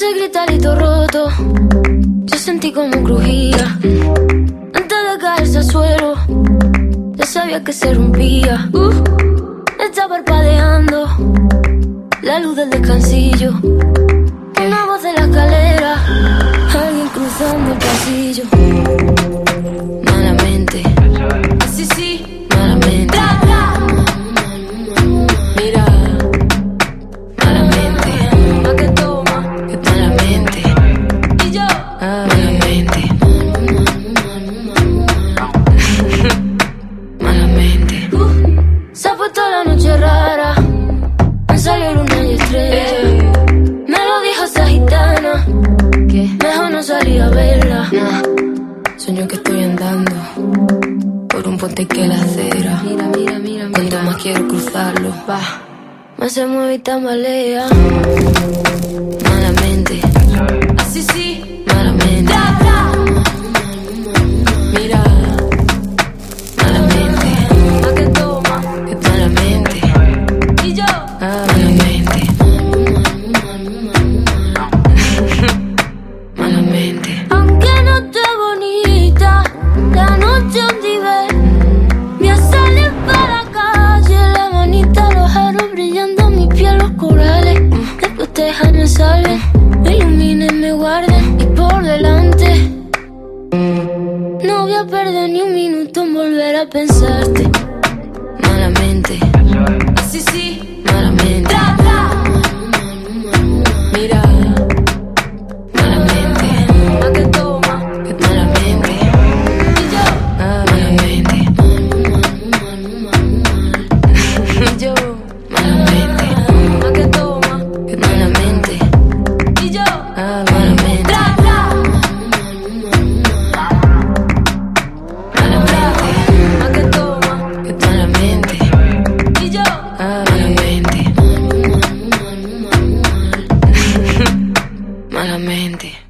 ese gritarito roto, yo sentí como crujía. Antes de caerse al suelo, ya sabía que se rompía. Uh, está parpadeando la luz del descansillo. Una voz de la escalera, alguien cruzando el pasillo. Malamente, sí, sí, estrella. Me lo dijo esa gitana, que mejor no salí a verla. Nah, Sueño que estoy andando por un puente que la acera. Mira, mira, mira, Cuanto más quiero cruzarlo, va. Más se mueve y tambalea. Pensarte. Malamente. Así sí. yo.